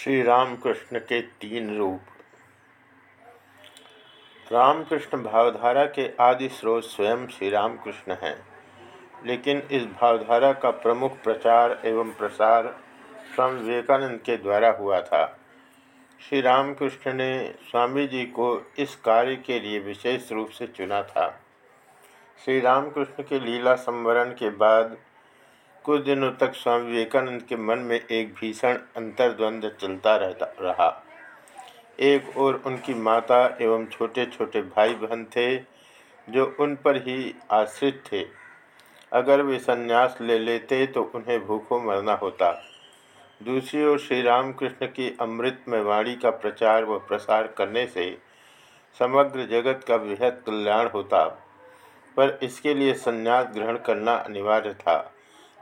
श्री रामकृष्ण के तीन रूप। रामकृष्ण भावधारा के आदि स्रोत स्वयं श्री रामकृष्ण हैं, लेकिन इस भावधारा का प्रमुख प्रचार एवं प्रसार स्वामी विवेकानंद के द्वारा हुआ था। श्री रामकृष्ण ने स्वामी जी को इस कार्य के लिए विशेष रूप से चुना था। श्री रामकृष्ण के लीला संवरण के बाद कुछ दिनों तक स्वामी विवेकानंद के मन में एक भीषण अंतर्द्वंद चलता रहता रहा। एक ओर उनकी माता एवं छोटे छोटे भाई बहन थे, जो उन पर ही आश्रित थे। अगर वे संन्यास ले लेते तो उन्हें भूखों मरना होता। दूसरी ओर श्री रामकृष्ण की अमृतमय वाणी का प्रचार व प्रसार करने से समग्र जगत का बृहद कल्याण होता, पर इसके लिए संन्यास ग्रहण करना अनिवार्य था।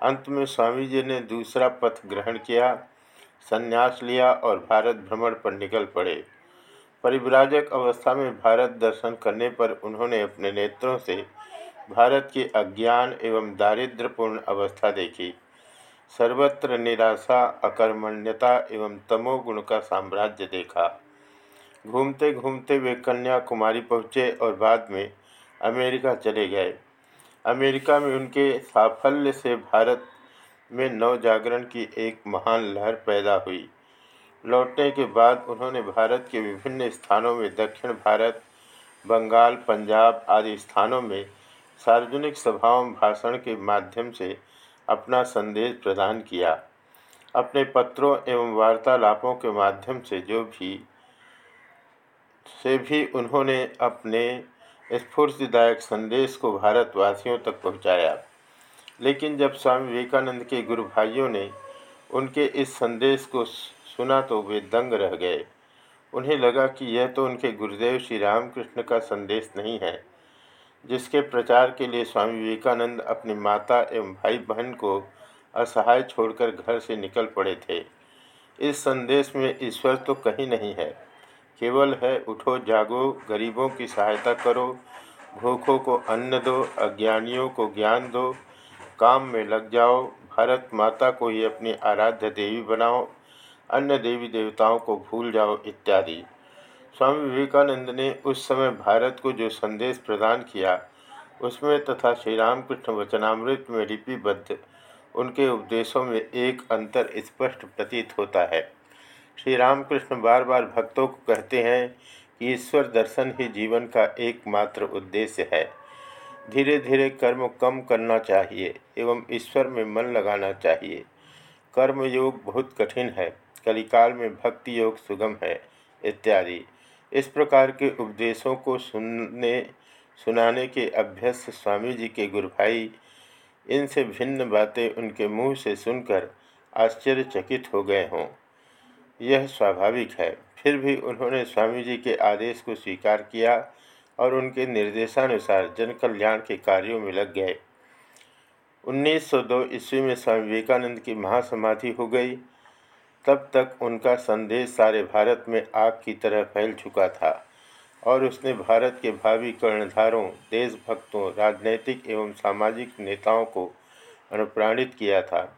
अंत में स्वामी जी ने दूसरा पथ ग्रहण किया, संन्यास लिया और भारत भ्रमण पर निकल पड़े। परिव्राजक अवस्था में भारत दर्शन करने पर उन्होंने अपने नेत्रों से भारत की अज्ञान एवं दारिद्रपूर्ण अवस्था देखी। सर्वत्र निराशा, अकर्मण्यता एवं तमोगुण का साम्राज्य देखा। घूमते घूमते वे कन्याकुमारी पहुँचे और बाद में अमेरिका चले गए। अमेरिका में उनके साफल्य से भारत में नव जागरण की एक महान लहर पैदा हुई। लौटने के बाद उन्होंने भारत के विभिन्न स्थानों में दक्षिण भारत, बंगाल, पंजाब आदि स्थानों में सार्वजनिक सभाओं, भाषण के माध्यम से अपना संदेश प्रदान किया। अपने पत्रों एवं वार्तालापों के माध्यम से जो भी, से भी उन्होंने अपने स्फूर्तिदायक संदेश को भारतवासियों तक पहुँचाया। लेकिन जब स्वामी विवेकानंद के गुरु भाइयों ने उनके इस संदेश को सुना तो वे दंग रह गए। उन्हें लगा कि यह तो उनके गुरुदेव श्री रामकृष्ण का संदेश नहीं है, जिसके प्रचार के लिए स्वामी विवेकानंद अपनी माता एवं भाई बहन को असहाय छोड़कर घर से निकल पड़े थे। इस संदेश में ईश्वर तो कहीं नहीं है। केवल है, उठो, जागो, गरीबों की सहायता करो, भूखों को अन्न दो, अज्ञानियों को ज्ञान दो, काम में लग जाओ, भारत माता को ही अपनी आराध्य देवी बनाओ, अन्य देवी देवताओं को भूल जाओ, इत्यादि। स्वामी विवेकानंद ने उस समय भारत को जो संदेश प्रदान किया, उसमें तथा श्री रामकृष्ण वचनामृत में लिपिबद्ध, उनके उपदेशों में एक अंतर स्पष्ट प्रतीत होता है। श्री रामकृष्ण बार बार भक्तों को कहते हैं कि ईश्वर दर्शन ही जीवन का एकमात्र उद्देश्य है। धीरे धीरे कर्म कम करना चाहिए एवं ईश्वर में मन लगाना चाहिए। कर्म योग बहुत कठिन है, कलिकाल में भक्ति योग सुगम है, इत्यादि। इस प्रकार के उपदेशों को सुनने, सुनाने के अभ्यस्त स्वामी जी के गुरु भाई इनसे भिन्न बातें उनके मुँह से सुनकर आश्चर्यचकित हो गए हों। यह स्वाभाविक है। फिर भी उन्होंने स्वामी जी के आदेश को स्वीकार किया और उनके निर्देशानुसार जनकल्याण के कार्यों में लग गए। 1902 ईस्वी में स्वामी विवेकानंद की महासमाधि हो गई। तब तक उनका संदेश सारे भारत में आग की तरह फैल चुका था और उसने भारत के भावी कर्णधारों, देशभक्तों, राजनैतिक एवं सामाजिक नेताओं को अनुप्राणित किया था।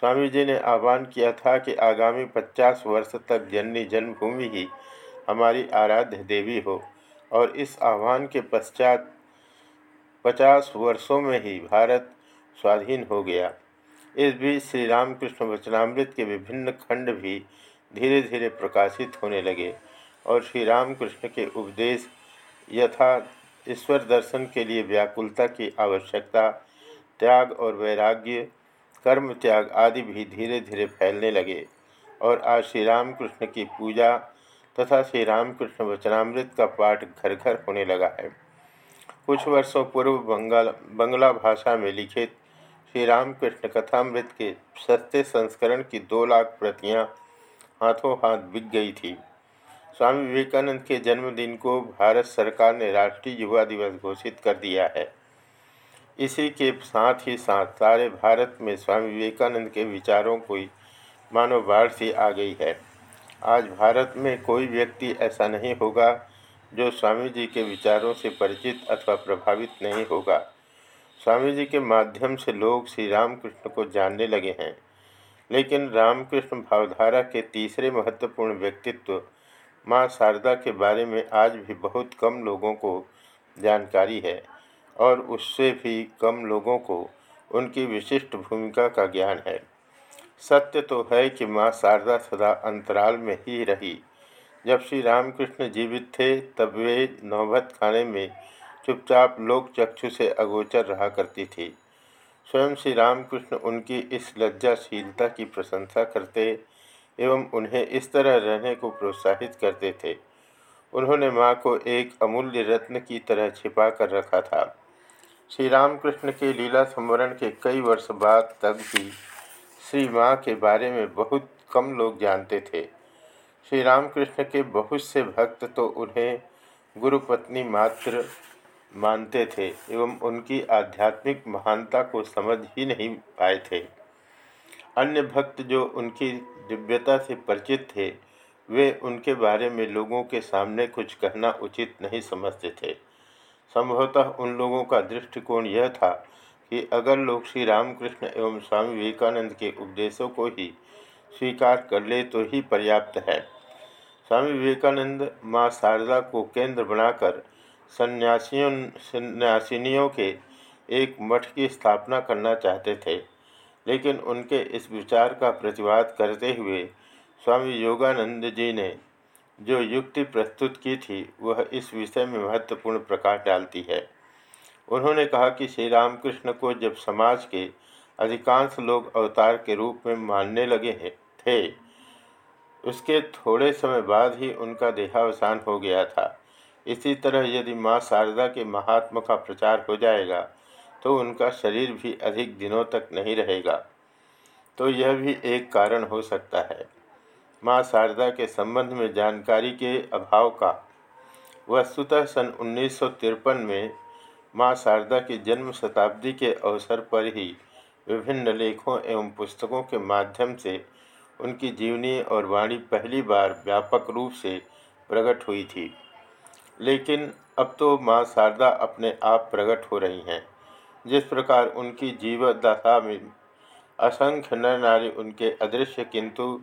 स्वामी जी ने आह्वान किया था कि आगामी पचास वर्ष तक जननी जन्मभूमि ही हमारी आराध्य देवी हो और इस आह्वान के पश्चात पचास वर्षों में ही भारत स्वाधीन हो गया। इस बीच श्री रामकृष्ण वचनामृत के विभिन्न खंड भी धीरे धीरे प्रकाशित होने लगे और श्री रामकृष्ण के उपदेश यथा ईश्वर दर्शन के लिए व्याकुलता की आवश्यकता, त्याग और वैराग्य कर्म त्याग आदि भी धीरे धीरे फैलने लगे और आज श्री रामकृष्ण की पूजा तथा श्री रामकृष्ण वचनामृत का पाठ घर घर होने लगा है। कुछ वर्षों पूर्व बंगाल, बंगला भाषा में लिखित श्री रामकृष्ण कथामृत के सस्ते संस्करण की दो लाख प्रतियाँ हाथों हाथ बिक गई थी। स्वामी विवेकानंद के जन्मदिन को भारत सरकार ने राष्ट्रीय युवा दिवस घोषित कर दिया है। इसी के साथ ही साथ सारे भारत में स्वामी विवेकानंद के विचारों को मानव बाढ़ सी आ गई है। आज भारत में कोई व्यक्ति ऐसा नहीं होगा जो स्वामी जी के विचारों से परिचित अथवा प्रभावित नहीं होगा। स्वामी जी के माध्यम से लोग श्री रामकृष्ण को जानने लगे हैं। लेकिन रामकृष्ण भावधारा के तीसरे महत्वपूर्ण व्यक्तित्व माँ शारदा के बारे में आज भी बहुत कम लोगों को जानकारी है। और उससे भी कम लोगों को उनकी विशिष्ट भूमिका का ज्ञान है। सत्य तो है कि माँ शारदा सदा अंतराल में ही रही। जब श्री रामकृष्ण जीवित थे, तब वे नौबत खाने में चुपचाप लोक चक्षु से अगोचर रहा करती थी। स्वयं श्री रामकृष्ण उनकी इस लज्जाशीलता की प्रशंसा करते एवं उन्हें इस तरह रहने को प्रोत्साहित करते थे। उन्होंने माँ को एक अमूल्य रत्न की तरह छिपा कर रखा था। श्री रामकृष्ण के लीला संवरण के कई वर्ष बाद तक भी श्री माँ के बारे में बहुत कम लोग जानते थे। श्री रामकृष्ण के बहुत से भक्त तो उन्हें गुरुपत्नी मात्र मानते थे एवं उनकी आध्यात्मिक महानता को समझ ही नहीं पाए थे। अन्य भक्त जो उनकी दिव्यता से परिचित थे, वे उनके बारे में लोगों के सामने कुछ कहना उचित नहीं समझते थे। संभवतः उन लोगों का दृष्टिकोण यह था कि अगर लोग श्री रामकृष्ण एवं स्वामी विवेकानंद के उपदेशों को ही स्वीकार कर ले तो ही पर्याप्त है। स्वामी विवेकानंद माँ शारदा को केंद्र बनाकर सन्यासियों, सन्यासिनियों के एक मठ की स्थापना करना चाहते थे, लेकिन उनके इस विचार का प्रतिवाद करते हुए स्वामी योगानंद जी ने जो युक्ति प्रस्तुत की थी, वह इस विषय में महत्वपूर्ण प्रकाश डालती है। उन्होंने कहा कि श्री रामकृष्ण को जब समाज के अधिकांश लोग अवतार के रूप में मानने लगे हैं, थे, उसके थोड़े समय बाद ही उनका देहावसान हो गया था। इसी तरह यदि माँ शारदा के महात्मा का प्रचार हो जाएगा तो उनका शरीर भी अधिक दिनों तक नहीं रहेगा। तो यह भी एक कारण हो सकता है। माँ शारदा के संबंध में जानकारी के अभाव का। वस्तुतः सन उन्नीस सौ तिरपन में माँ शारदा की जन्म शताब्दी के अवसर पर ही विभिन्न लेखों एवं पुस्तकों के माध्यम से उनकी जीवनी और वाणी पहली बार व्यापक रूप से प्रकट हुई थी। लेकिन अब तो माँ शारदा अपने आप प्रकट हो रही हैं। जिस प्रकार उनकी जीवदशा में असंख्य नर नारी उनके अदृश्य किंतु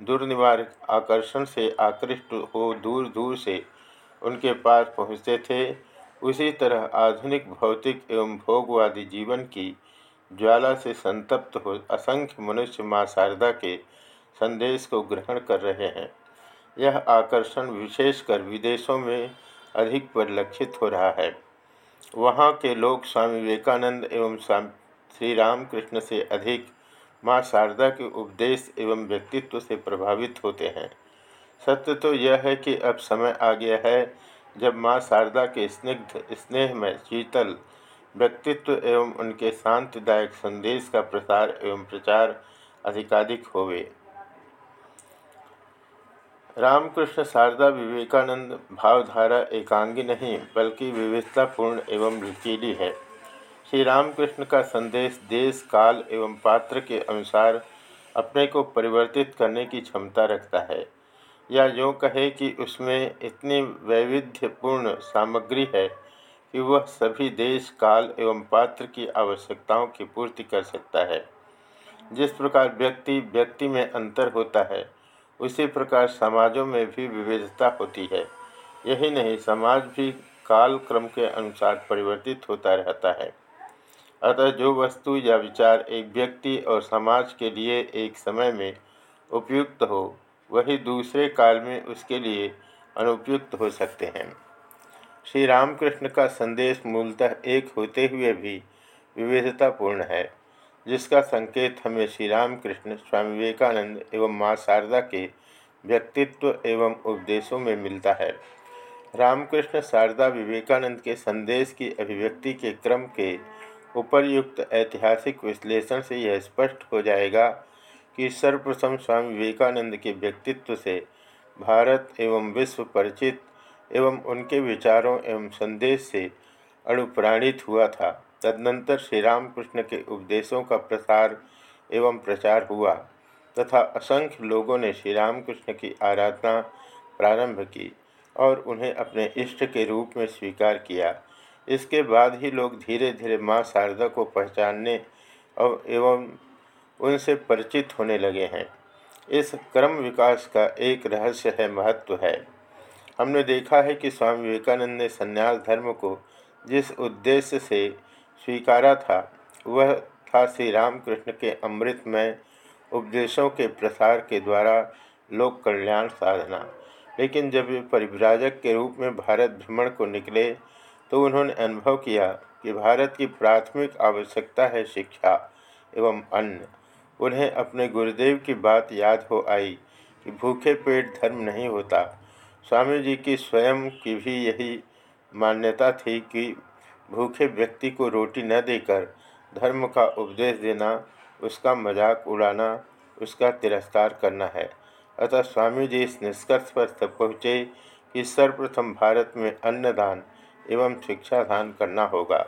दुर्निवार आकर्षण से आकृष्ट हो दूर दूर से उनके पास पहुँचते थे। उसी तरह आधुनिक भौतिक एवं भोगवादी जीवन की ज्वाला से संतप्त हो असंख्य मनुष्य माँ शारदा के संदेश को ग्रहण कर रहे हैं। यह आकर्षण विशेषकर विदेशों में अधिक परिलक्षित हो रहा है। वहाँ के लोग स्वामी विवेकानंद एवं श्री रामकृष्ण से अधिक माँ शारदा के उपदेश एवं व्यक्तित्व से प्रभावित होते हैं। सत्य तो यह है कि अब समय आ गया है, जब माँ शारदा के स्निग्ध स्नेह में शीतल व्यक्तित्व एवं उनके शांतिदायक संदेश का प्रसार एवं प्रचार अधिकाधिक होवे। रामकृष्ण शारदा विवेकानंद भावधारा एकांगी नहीं, बल्कि विविधतापूर्ण एवं लचीली है। श्री रामकृष्ण का संदेश देश, काल एवं पात्र के अनुसार अपने को परिवर्तित करने की क्षमता रखता है। या यूँ कहे कि उसमें इतनी वैविध्यपूर्ण सामग्री है कि वह सभी देश, काल एवं पात्र की आवश्यकताओं की पूर्ति कर सकता है। जिस प्रकार व्यक्ति व्यक्ति में अंतर होता है, उसी प्रकार समाजों में भी विविधता होती है। यही नहीं, समाज भी काल क्रम के अनुसार परिवर्तित होता रहता है। अतः जो वस्तु या विचार एक व्यक्ति और समाज के लिए एक समय में उपयुक्त हो, वही दूसरे काल में उसके लिए अनुपयुक्त हो सकते हैं। श्री रामकृष्ण का संदेश मूलतः एक होते हुए भी विविधतापूर्ण है, जिसका संकेत हमें श्री रामकृष्ण, स्वामी विवेकानंद एवं माँ शारदा के व्यक्तित्व एवं उपदेशों में मिलता है। रामकृष्ण शारदा विवेकानंद के संदेश की अभिव्यक्ति के क्रम के उपरयुक्त ऐतिहासिक विश्लेषण से यह स्पष्ट हो जाएगा कि सर्वप्रथम स्वामी विवेकानंद के व्यक्तित्व से भारत एवं विश्व परिचित एवं उनके विचारों एवं संदेश से अनुप्राणित हुआ था। तदनंतर श्री रामकृष्ण के उपदेशों का प्रसार एवं प्रचार हुआ तथा असंख्य लोगों ने श्री रामकृष्ण की आराधना प्रारंभ की और उन्हें अपने इष्ट के रूप में स्वीकार किया। इसके बाद ही लोग धीरे धीरे माँ शारदा को पहचानने और एवं उनसे परिचित होने लगे हैं। इस क्रम विकास का एक रहस्य है, महत्व है। हमने देखा है कि स्वामी विवेकानंद ने संन्यास धर्म को जिस उद्देश्य से स्वीकारा था, वह था श्री रामकृष्ण के अमृतमय उपदेशों के प्रसार के द्वारा लोक कल्याण साधना। लेकिन जब वे परिव्राजक के रूप में भारत भ्रमण को निकले तो उन्होंने अनुभव किया कि भारत की प्राथमिक आवश्यकता है शिक्षा एवं अन्न उन्हें अपने गुरुदेव की बात याद हो आई कि भूखे पेट धर्म नहीं होता। स्वामी जी की स्वयं की भी यही मान्यता थी कि भूखे व्यक्ति को रोटी न देकर धर्म का उपदेश देना, उसका मज़ाक उड़ाना, उसका तिरस्कार करना है। अतः स्वामी जी इस निष्कर्ष पर तब पहुँचे कि सर्वप्रथम भारत में अन्नदान एवं शिक्षा दान करना होगा।